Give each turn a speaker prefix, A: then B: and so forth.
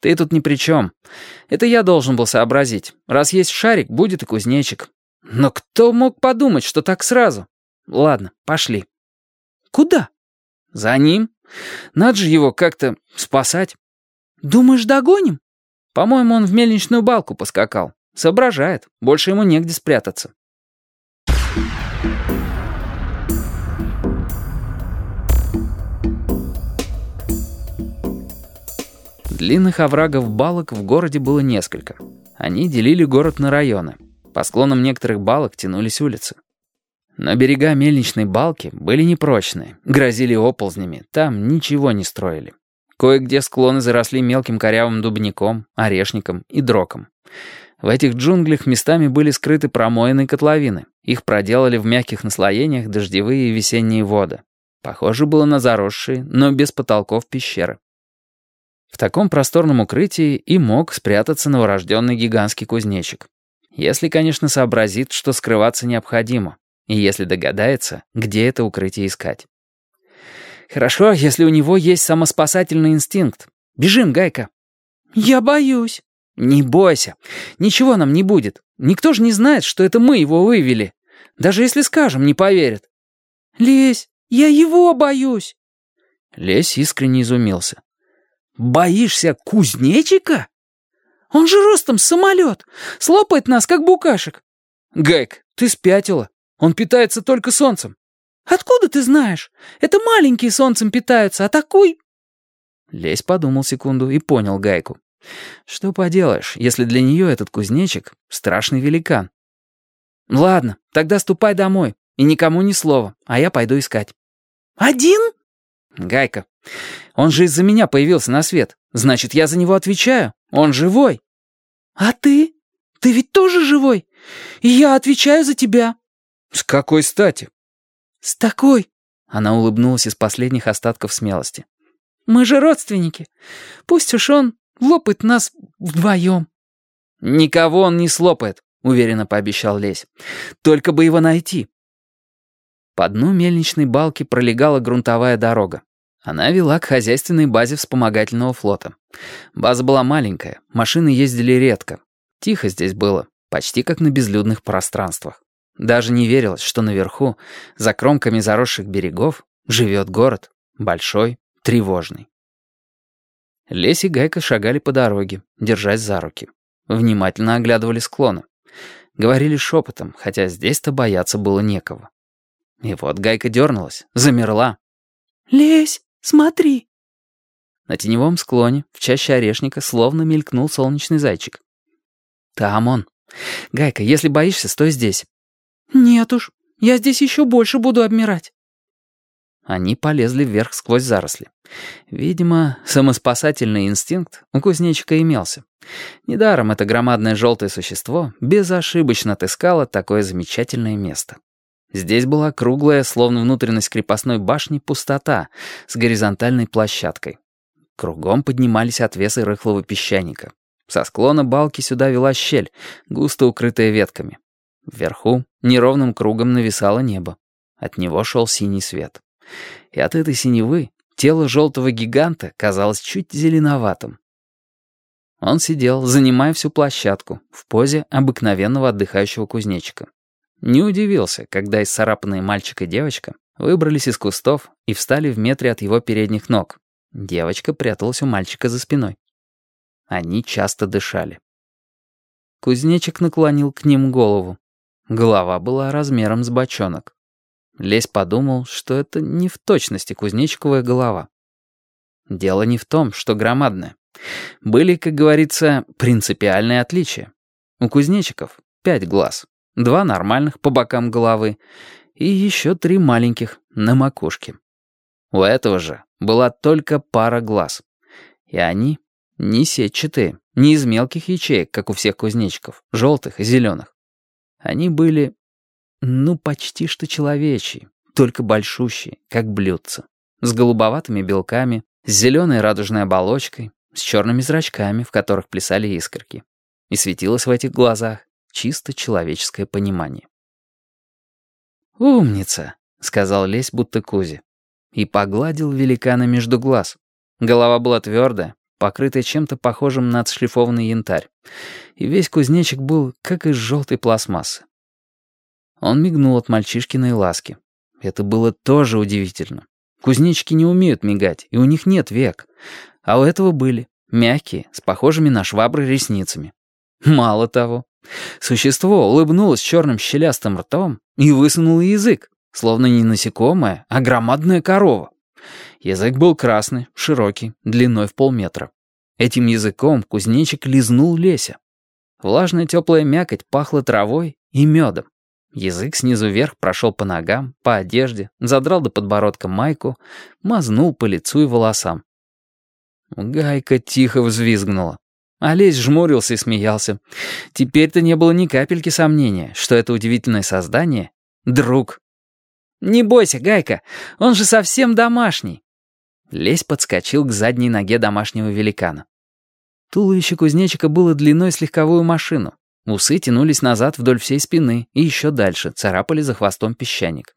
A: Ты тут ни при чем. Это я должен был сообразить. Раз есть шарик, будет и кузнечик. Но кто мог подумать, что так сразу? Ладно, пошли.
B: Куда?
A: За ним. Надо же его как-то спасать.
B: Думаешь, догоним?
A: По-моему, он в мельничную балку поскакал. Соображает. Больше ему негде спрятаться. Длинных оврагов балок в городе было несколько. Они делили город на районы. По склонам некоторых балок тянулись улицы. Но берега мельничной балки были непрочные, грозили оползнями, там ничего не строили. Кое-где склоны заросли мелким корявым дубником, орешником и дроком. В этих джунглях местами были скрыты промоины котловины. Их проделали в мягких наслоениях дождевые и весенние воды. Похоже было на заросшие, но без потолков пещеры. В таком просторном укрытии и мог спрятаться новорожденный гигантский кузнечик. Если, конечно, сообразит, что скрываться необходимо, и если догадается, где это укрытие искать. Хорошо, если у него есть самоспасательный инстинкт. Бежим, Гайка.
B: Я боюсь.
A: Не бойся. Ничего нам не будет. Никто же не знает, что это мы его вывели. Даже если скажем, не поверят.
B: Лесь, я его боюсь.
A: Лесь искренне изумился. «Боишься кузнечика?»
B: «Он же ростом самолет, слопает нас, как букашек».
A: «Гайк, ты спятила. Он питается только солнцем».
B: «Откуда ты знаешь? Это маленькие солнцем питаются, а такой...»
A: Лесь подумал секунду и понял Гайку. «Что поделаешь, если для нее этот кузнечик — страшный великан?» «Ладно, тогда ступай домой, и никому ни слова, а я пойду искать».
B: «Один?»
A: «Гайка, он же из-за меня появился на свет. Значит, я за него отвечаю. Он живой».
B: «А ты? Ты ведь тоже живой? И я отвечаю за тебя».
A: «С какой стати?»
B: «С такой».
A: Она улыбнулась из последних остатков смелости.
B: «Мы же родственники. Пусть уж он лопает нас вдвоем».
A: «Никого он не слопает», — уверенно пообещал Лесь. «Только бы его найти». По дну мельничной балки пролегала грунтовая дорога. Она вела к хозяйственной базе вспомогательного флота. База была маленькая, машины ездили редко. Тихо здесь было, почти как на безлюдных пространствах. Даже не верилось, что наверху, за кромками заросших берегов, живет город, большой, тревожный. Лесь и Гайка шагали по дороге, держась за руки. Внимательно оглядывали склоны. Говорили шепотом, хотя здесь-то бояться было некого. И вот Гайка дернулась, замерла.
B: «Лесь!» Смотри!»
A: На теневом склоне, в чаще орешника, словно мелькнул солнечный зайчик. «Там он. Гайка, если боишься, стой здесь».
B: «Нет уж, я здесь еще больше буду обмирать».
A: Они полезли вверх сквозь заросли. Видимо, самоспасательный инстинкт у кузнечика имелся. Недаром это громадное желтое существо безошибочно отыскало такое замечательное место. Здесь была круглая, словно внутренность крепостной башни, пустота с горизонтальной площадкой. Кругом поднимались отвесы рыхлого песчаника. Со склона балки сюда вела щель, густо укрытая ветками. Вверху неровным кругом нависало небо. От него шел синий свет. И от этой синевы тело желтого гиганта казалось чуть зеленоватым. Он сидел, занимая всю площадку, в позе обыкновенного отдыхающего кузнечика. Не удивился, когда исцарапанные мальчик и девочка выбрались из кустов и встали в метре от его передних ног. Девочка пряталась у мальчика за спиной. Они часто дышали. Кузнечик наклонил к ним голову. Голова была размером с бочонок. Лесь подумал, что это не в точности кузнечиковая голова. Дело не в том, что громадная. Были, как говорится, принципиальные отличия. У кузнечиков пять глаз, два нормальных по бокам головы и еще три маленьких на макушке. У этого же была только пара глаз. И они не сетчатые, не из мелких ячеек, как у всех кузнечиков, желтых и зеленых. Они были, ну, почти что человечьи, только большущие, как блюдца, с голубоватыми белками, с зеленой радужной оболочкой, с черными зрачками, в которых плясали искорки. И светилось в этих глазах Чисто человеческое понимание. «Умница», — сказал Лесь будто Кузи. И погладил великана между глаз. Голова была твердая, покрытое чем-то похожим на отшлифованный янтарь, и весь кузнечик был как из желтой пластмассы. Он мигнул от мальчишкиной ласки. Это было тоже удивительно. Кузнечики не умеют мигать, и у них нет век. А у этого были. Мягкие, с похожими на швабры ресницами. Мало того. Существо улыбнулось черным щелястым ртом и высунуло язык, словно не насекомое, а громадная корова. Язык был красный, широкий, длиной в полметра. Этим языком кузнечик лизнул Леся. Влажная теплая мякоть пахла травой и медом. Язык снизу вверх прошел по ногам, по одежде, задрал до подбородка майку, мазнул по лицу и волосам. Гайка тихо взвизгнула. Олесь жмурился и смеялся. Теперь-то не было ни капельки сомнения, что это удивительное создание — друг. «Не бойся, Гайка, он же совсем домашний». Лесь подскочил к задней ноге домашнего великана. Туловище кузнечика было длиной с легковую машину. Усы тянулись назад вдоль всей спины и еще дальше царапали за хвостом песчаник.